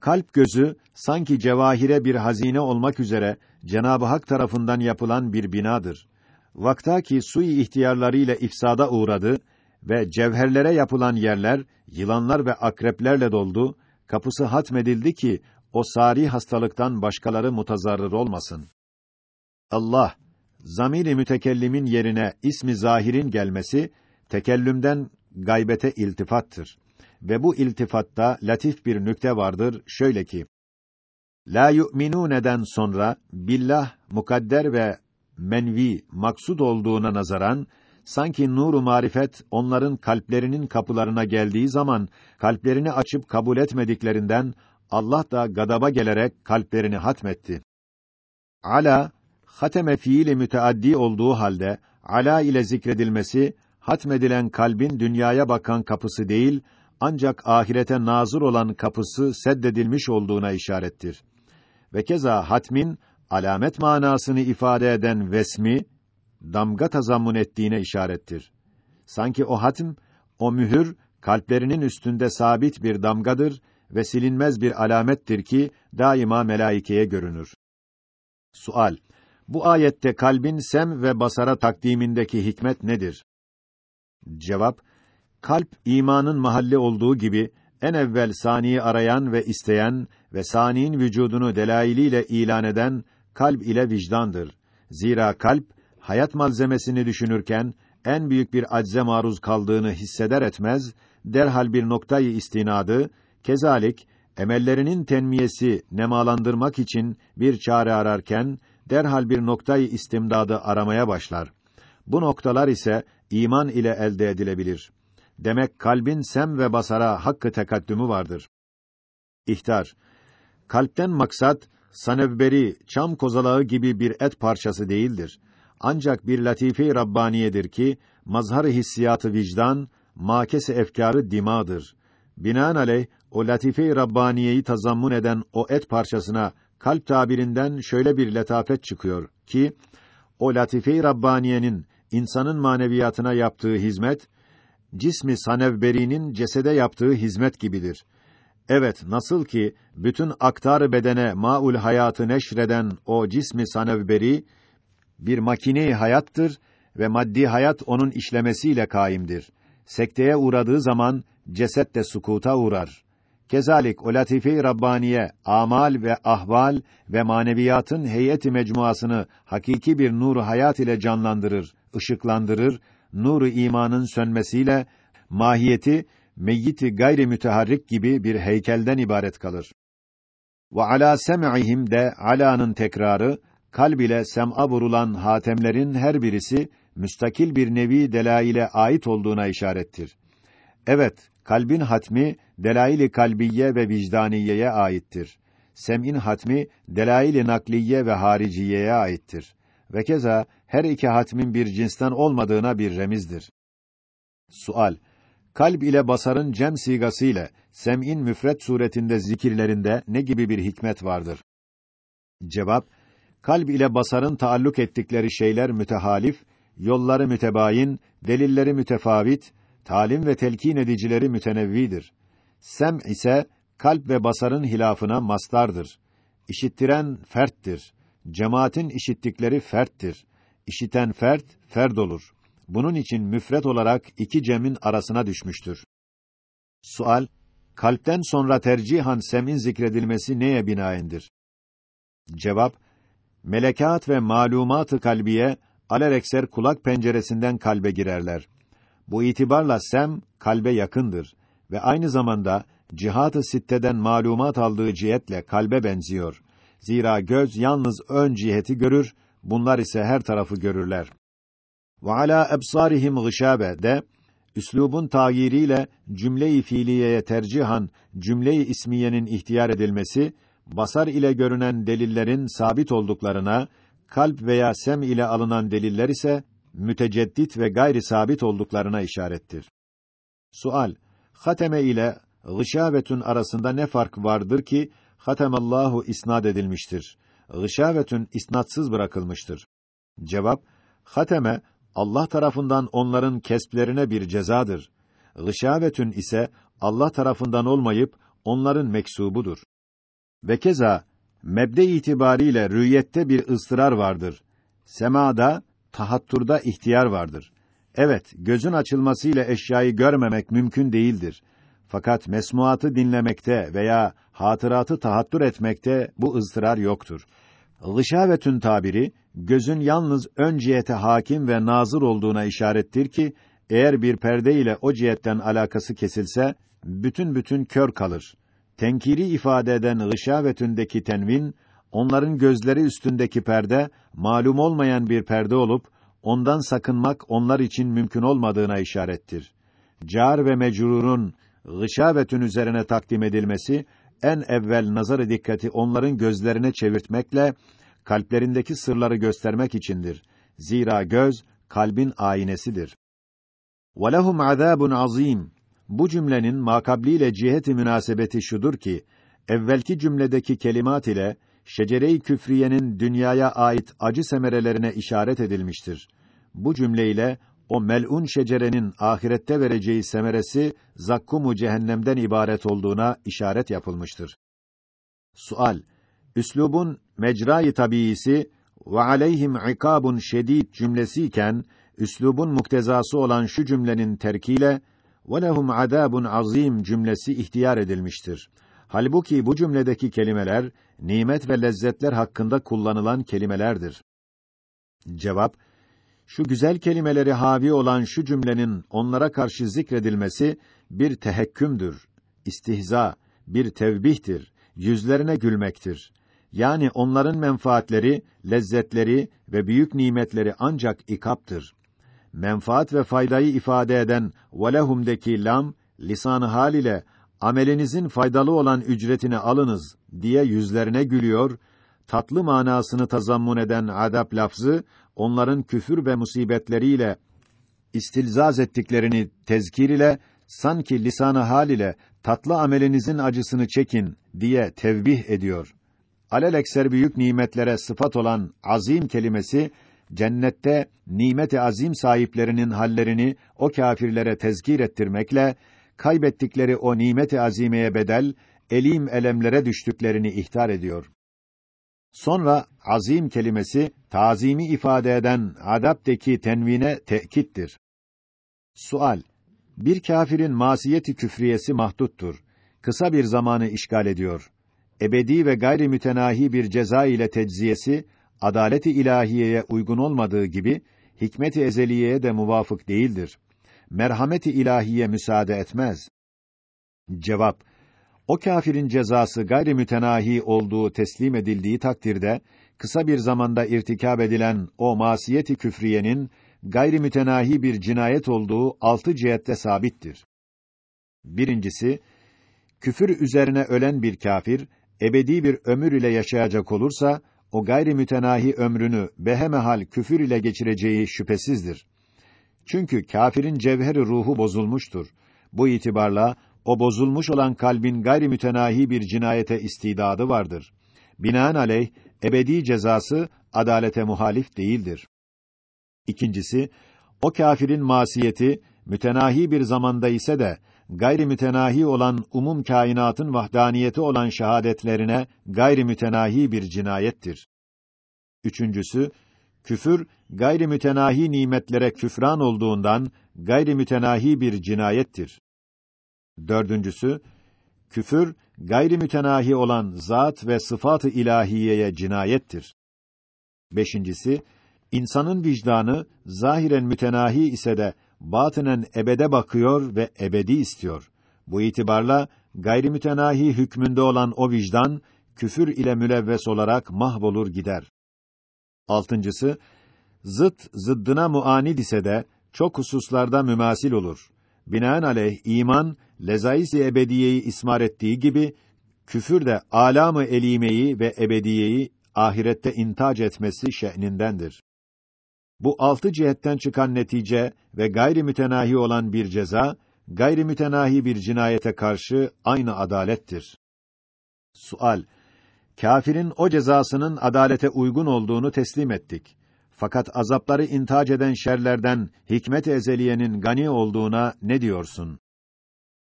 Kalp gözü sanki cevahire bir hazine olmak üzere Cenab-ı Hak tarafından yapılan bir binadır. Vaktaki sui ihtiyarlarıyla ifsada uğradı ve cevherlere yapılan yerler yılanlar ve akreplerle doldu. Kapısı hatmedildi ki o sari hastalıktan başkaları mutazarrır olmasın. Allah zamiri mütekellimin yerine ismi zahirin gelmesi tekellümden gaybete iltifattır. Ve bu iltifatta latif bir nükte vardır şöyle ki La yu'minûne'den sonra billah mukadder ve menvi maksud olduğuna nazaran sanki nuru marifet onların kalplerinin kapılarına geldiği zaman kalplerini açıp kabul etmediklerinden Allah da gadaba gelerek kalplerini hatmetti. Ala hateme fiili müteaddi olduğu halde ala ile zikredilmesi hatmedilen kalbin dünyaya bakan kapısı değil ancak ahirete nazır olan kapısı seddedilmiş olduğuna işarettir. Ve keza hatmin alamet manasını ifade eden vesmi damga tazammun ettiğine işarettir. Sanki o hatm, o mühür kalplerinin üstünde sabit bir damgadır ve silinmez bir alamettir ki daima melaikeye görünür. Sual: Bu ayette kalbin sem ve basara takdimindeki hikmet nedir? Cevap: Kalp imanın mahalli olduğu gibi en evvel saniyi arayan ve isteyen ve saniyin vücudunu delailiyle ilan eden kalp ile vicdandır. Zira kalp hayat malzemesini düşünürken en büyük bir acze maruz kaldığını hisseder etmez derhal bir noktayı istinadı kezalik emellerinin tenmiyesi nemalandırmak için bir çare ararken derhal bir noktayı istimdadı aramaya başlar. Bu noktalar ise iman ile elde edilebilir. Demek kalbin sem ve basara hakkı tekaddümü vardır. İhtar. Kalpten maksat sanevberi, çam kozalağı gibi bir et parçası değildir. Ancak bir latife-i rabbaniyedir ki mazhar hissiyatı vicdan, makese efkarı dimadır. Binaenaleyh o latife-i rabbaniyeyi tazammun eden o et parçasına kalp tabirinden şöyle bir letafet çıkıyor ki o latife-i rabbaniyenin insanın maneviyatına yaptığı hizmet cismi sanevberinin cesede yaptığı hizmet gibidir. Evet, nasıl ki bütün aktar bedene maul hayatı neşreden o cismi sanevberi bir makine hayattır ve maddi hayat onun işlemesiyle kaimdir. Sekteye uğradığı zaman ceset de sukuta uğrar. Kezalik o latife-i rabbaniye amal ve ahval ve maneviyatın heyeti mecmuasını hakiki bir nur hayat ile canlandırır, ışıklandırır, nuru imanın sönmesiyle mahiyeti meyyiti gayri müteharrik gibi bir heykelden ibaret kalır. Ve ala sem'ihim de alanın tekrarı kalb ile sem'a vurulan hatemlerin her birisi müstakil bir nevi delaile ait olduğuna işarettir. Evet, kalbin hatmi delaili kalbiye ve vicdaniyeye aittir. Sem'in hatmi delaili nakliye ve hariciyeye aittir. Ve keza her iki hatmin bir cinsten olmadığına bir remizdir. Sual: Kalb ile basarın cem sigası ile sem'in müfret suretinde zikirlerinde ne gibi bir hikmet vardır? Cevap: Kalb ile basarın taalluk ettikleri şeyler mütehalif, yolları mütebayin, delilleri mütefavit, talim ve telkin edicileri mütenevvidir. Sem ise kalp ve basarın hilafına mastardır. İşittiren ferttir. Cemaatin işittikleri ferttir. İşiten fert, ferd olur. Bunun için müfret olarak iki cemin arasına düşmüştür. Sual: Kalpten sonra tercihan semin zikredilmesi neye binaendir? Cevap: Melekat ve malumat-ı kalbiye alerekser kulak penceresinden kalbe girerler. Bu itibarla sem kalbe yakındır ve aynı zamanda cihat-ı sitteden malumat aldığı cihetle kalbe benziyor. Zira göz yalnız ön ciheti görür, bunlar ise her tarafı görürler. Ve ala ebsarihim gışabe de üslubun tayiriyle cümle-i fiiliyeye tercihan cümle-i ismiyenin ihtiyar edilmesi basar ile görünen delillerin sabit olduklarına, kalp veya sem ile alınan deliller ise müteceddit ve gayri sabit olduklarına işarettir. Sual: Hateme ile gışavetün arasında ne fark vardır ki hatemallahu isnad edilmiştir. Gışavetün isnatsız bırakılmıştır. Cevap: Hateme Allah tarafından onların kesplerine bir cezadır. Gışavetün ise Allah tarafından olmayıp onların meksubudur. Ve keza mebde itibariyle rüyette bir ıstırar vardır. Semada, tahatturda ihtiyar vardır. Evet, gözün açılmasıyla eşyayı görmemek mümkün değildir. Fakat mesmuatı dinlemekte veya hatıratı tahattür etmekte bu ızdırar yoktur. Gışavetün tabiri, gözün yalnız ön cihete hakim ve nazır olduğuna işarettir ki, eğer bir perde ile o cihetten alakası kesilse, bütün bütün kör kalır. Tenkiri ifade eden gışavetündeki tenvin, onların gözleri üstündeki perde, malum olmayan bir perde olup, ondan sakınmak onlar için mümkün olmadığına işarettir. Car ve mecrurun gışavetün üzerine takdim edilmesi, en evvel nazarı dikkati onların gözlerine çevirtmekle, kalplerindeki sırları göstermek içindir. Zira göz, kalbin aynesidir. وَلَهُمْ عَذَابٌ azim. Bu cümlenin makabliyle ciheti münasebeti şudur ki, evvelki cümledeki kelimat ile şecere-i küfriyenin dünyaya ait acı semerelerine işaret edilmiştir. Bu cümleyle o mel'un şecerenin ahirette vereceği semeresi zakkumu cehennemden ibaret olduğuna işaret yapılmıştır. Sual: Üslubun mecra-i tabiisi ve aleyhim ikabun şedid cümlesiyken üslubun muktezası olan şu cümlenin terkiyle ve lehum azabun azim cümlesi ihtiyar edilmiştir. Halbuki bu cümledeki kelimeler nimet ve lezzetler hakkında kullanılan kelimelerdir. Cevap: Şu güzel kelimeleri havi olan şu cümlenin onlara karşı zikredilmesi bir tehekkümdür, istihza, bir tevbihtir, yüzlerine gülmektir. Yani onların menfaatleri, lezzetleri ve büyük nimetleri ancak ikaptır. Menfaat ve faydayı ifade eden velehum'deki lam lisan hal ile amelinizin faydalı olan ücretini alınız diye yüzlerine gülüyor. Tatlı manasını tazammun eden adab lafzı onların küfür ve musibetleriyle istilzaz ettiklerini tezkir ile sanki lisanı hal ile tatlı amelinizin acısını çekin diye tevbih ediyor. Alelekser büyük nimetlere sıfat olan azim kelimesi cennette nimet-i azim sahiplerinin hallerini o kâfirlere tezkir ettirmekle kaybettikleri o nimet-i azimeye bedel elim elemlere düştüklerini ihtar ediyor. Sonra azim kelimesi tazimi ifade eden adapteki tenvine tekittir. Sual: Bir kâfirin masiyeti küfriyesi mahduttur. Kısa bir zamanı işgal ediyor. Ebedi ve gayri mütenahi bir ceza ile tecziyesi adaleti ilahiyeye uygun olmadığı gibi hikmet-i ezeliyeye de muvafık değildir. Merhameti ilahiye müsaade etmez. Cevap: O kâfirin cezası gayri mütenahi olduğu teslim edildiği takdirde kısa bir zamanda irtikab edilen o masiyeti küfriyenin gayri mütenahi bir cinayet olduğu altı cihette sabittir. Birincisi, küfür üzerine ölen bir kâfir ebedi bir ömür ile yaşayacak olursa o gayri mütenahi ömrünü behemehal küfür ile geçireceği şüphesizdir. Çünkü kâfirin cevheri ruhu bozulmuştur. Bu itibarla o bozulmuş olan kalbin gayri mütenahi bir cinayete istidadı vardır. Binaenaleyh ebedi cezası adalete muhalif değildir. İkincisi, o kâfirin masiyeti mütenahi bir zamanda ise de gayri mütenahi olan umum kainatın vahdaniyeti olan şahadetlerine gayri mütenahi bir cinayettir. Üçüncüsü, küfür gayri mütenahi nimetlere küfran olduğundan gayri mütenahi bir cinayettir. Dördüncüsü, küfür gayri mütenahi olan zat ve sıfat-ı ilahiyeye cinayettir. Beşincisi, insanın vicdanı zahiren mütenahi ise de batınen ebede bakıyor ve ebedi istiyor. Bu itibarla gayrimütenahi hükmünde olan o vicdan küfür ile mülevves olarak mahvolur gider. Altıncısı zıt zıddına muanid ise de çok hususlarda mümasil olur. Binaenaleyh iman lezais-i ebediyeyi ismar ettiği gibi küfür de alamı elimeyi ve ebediyeyi ahirette intac etmesi şe'nindendir. Bu altı cihetten çıkan netice ve gayri mütenahi olan bir ceza, gayri mütenahi bir cinayete karşı aynı adalettir. Sual: Kafirin o cezasının adalete uygun olduğunu teslim ettik. Fakat azapları intac eden şerlerden hikmet ezeliyenin gani olduğuna ne diyorsun?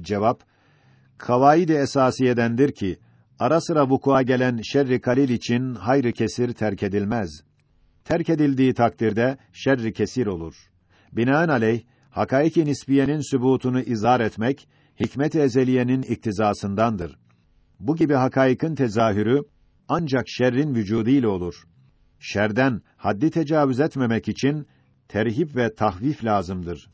Cevap: Kavaid-i esasiyedendir ki ara sıra vukua gelen şerri kalil için hayrı kesir terk edilmez. Terk edildiği takdirde şerri kesir olur. Binaenaleyh, hakaiki nisbiyenin sübutunu izah etmek, hikmet-i ezeliyenin iktizasındandır. Bu gibi hakaikin tezahürü, ancak şerrin vücudu ile olur. Şerden haddi tecavüz etmemek için terhip ve tahvif lazımdır.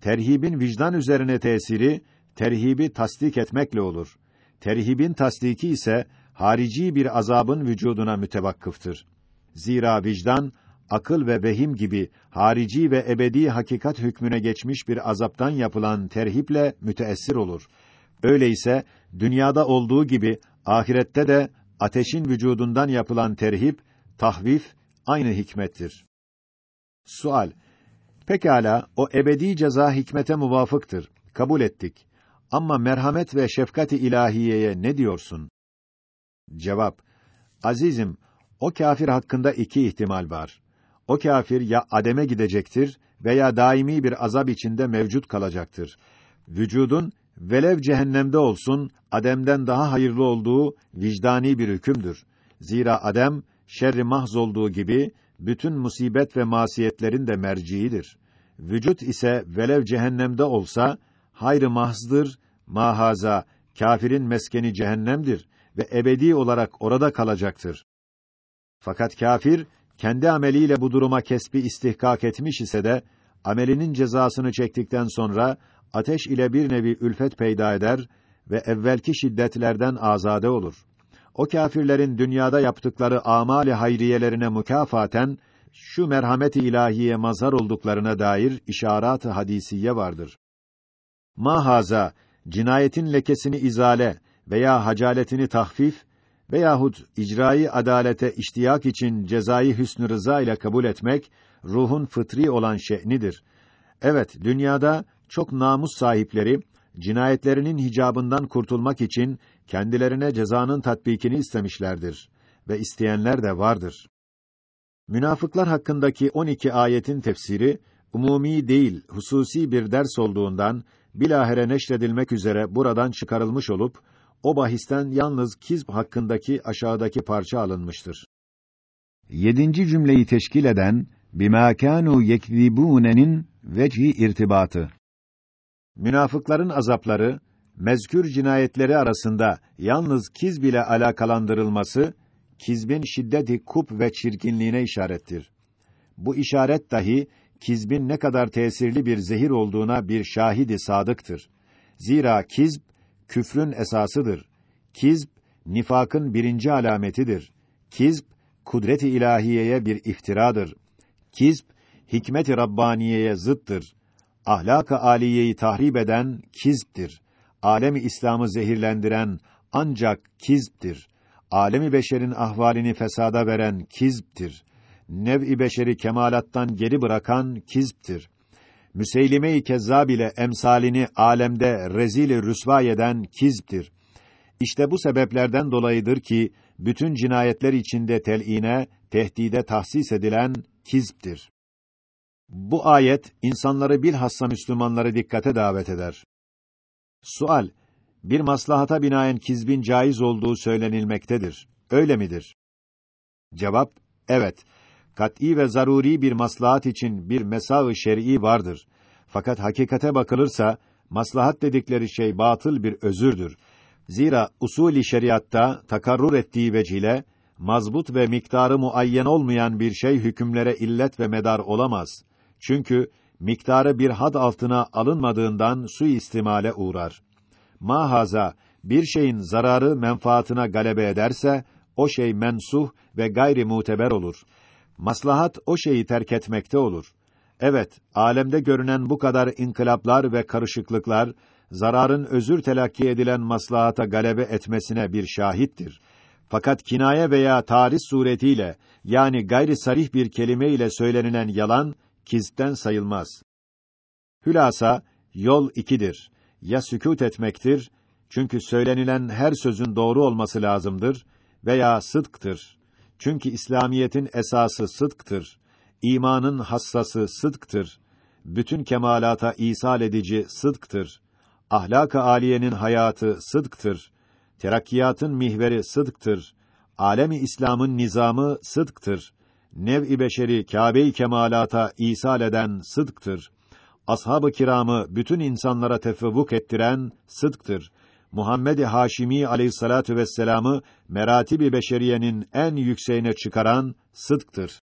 Terhibin vicdan üzerine tesiri terhibi tasdik etmekle olur. Terhibin tasdiki ise harici bir azabın vücuduna mütevakkıftır. Zira vicdan akıl ve vehim gibi harici ve ebedi hakikat hükmüne geçmiş bir azaptan yapılan terhiple müteessir olur. Öyleyse dünyada olduğu gibi ahirette de ateşin vücudundan yapılan terhip, tahvif aynı hikmettir. Sual: Pekala o ebedi ceza hikmete muvafıktır. Kabul ettik. Ama merhamet ve şefkati ilahiyeye ne diyorsun? Cevap: Azizim, o kâfir hakkında iki ihtimal var. O kâfir ya ademe gidecektir veya daimi bir azap içinde mevcut kalacaktır. Vücudun velev cehennemde olsun ademden daha hayırlı olduğu vicdani bir hükümdür. Zira adem şerri mahz olduğu gibi bütün musibet ve masiyetlerin de merciidir. Vücut ise velev cehennemde olsa hayrı mahzdır, mahaza kâfirin meskeni cehennemdir ve ebedi olarak orada kalacaktır. Fakat kâfir kendi ameliyle bu duruma kesbi istihkak etmiş ise de amelinin cezasını çektikten sonra ateş ile bir nevi ülfet peyda eder ve evvelki şiddetlerden azade olur. O kâfirlerin dünyada yaptıkları amali hayriyelerine mükafaten şu merhamet-i ilahiye mazhar olduklarına dair işaret-i hadisiye vardır. Mahaza cinayetin lekesini izale veya hacaletini tahfif veyahut icrai adalete iştiyak için cezayı hüsnü rıza ile kabul etmek ruhun fıtri olan şe'nidir. Evet, dünyada çok namus sahipleri cinayetlerinin hicabından kurtulmak için kendilerine cezanın tatbikini istemişlerdir ve isteyenler de vardır. Münafıklar hakkındaki 12 ayetin tefsiri umumi değil, hususi bir ders olduğundan bilahere neşredilmek üzere buradan çıkarılmış olup o bahisten yalnız kizb hakkındaki aşağıdaki parça alınmıştır. Yedinci cümleyi teşkil eden bimâ kânû yekzibûne'nin vecih irtibatı. Münafıkların azapları mezkür cinayetleri arasında yalnız kizb ile alakalandırılması kizbin şiddeti kup ve çirkinliğine işarettir. Bu işaret dahi kizbin ne kadar tesirli bir zehir olduğuna bir şahidi sadıktır. Zira kizb küfrün esasıdır. Kizb nifakın birinci alametidir. Kizb kudret-i ilahiyeye bir iftiradır. Kizb hikmet-i rabbaniyeye zıttır. Ahlak-ı aliyeyi tahrip eden kizbdir. Alemi İslam'ı zehirlendiren ancak kizbdir. Alemi beşerin ahvalini fesada veren kizbdir. Nev-i beşeri kemalattan geri bırakan kizbdir. Müseylime-i Kezzab ile emsalini alemde rezil-i rüsva eden kizbdir. İşte bu sebeplerden dolayıdır ki bütün cinayetler içinde tel'ine, tehdide tahsis edilen kizbdir. Bu ayet insanları bilhassa Müslümanları dikkate davet eder. Sual: Bir maslahata binaen kizbin caiz olduğu söylenilmektedir. Öyle midir? Cevap: Evet kat'î ve zaruri bir maslahat için bir mesâ-ı şer'i vardır. Fakat hakikate bakılırsa maslahat dedikleri şey batıl bir özürdür. Zira usulü şeriatta takarrur ettiği vecile mazbut ve miktarı muayyen olmayan bir şey hükümlere illet ve medar olamaz. Çünkü miktarı bir had altına alınmadığından suistimale uğrar. Mahaza bir şeyin zararı menfaatına galebe ederse o şey mensuh ve gayri muteber olur. Maslahat o şeyi terk etmekte olur. Evet, alemde görünen bu kadar inkılaplar ve karışıklıklar zararın özür telakki edilen maslahata galebe etmesine bir şahittir. Fakat kinaye veya tarih suretiyle yani gayri sarih bir kelime ile söylenilen yalan kizden sayılmaz. Hülasa yol ikidir. Ya sükût etmektir çünkü söylenilen her sözün doğru olması lazımdır veya sıdktır. Çünkü İslamiyetin esası sıdktır. İmanın hassası sıdktır. Bütün kemalata isal edici sıdktır. Ahlak-ı âliyenin hayatı sıdktır. Terakkiyatın mihveri sıdktır. Alemi İslam'ın nizamı sıdktır. Nev-i beşeri Kâbe-i kemalata isal eden sıdktır. Ashab-ı kiramı bütün insanlara tefevvuk ettiren sıdktır. Muhammed-i Haşimi aleyhissalatu vesselam'ı meratibi beşeriyenin en yükseğine çıkaran sıdktır.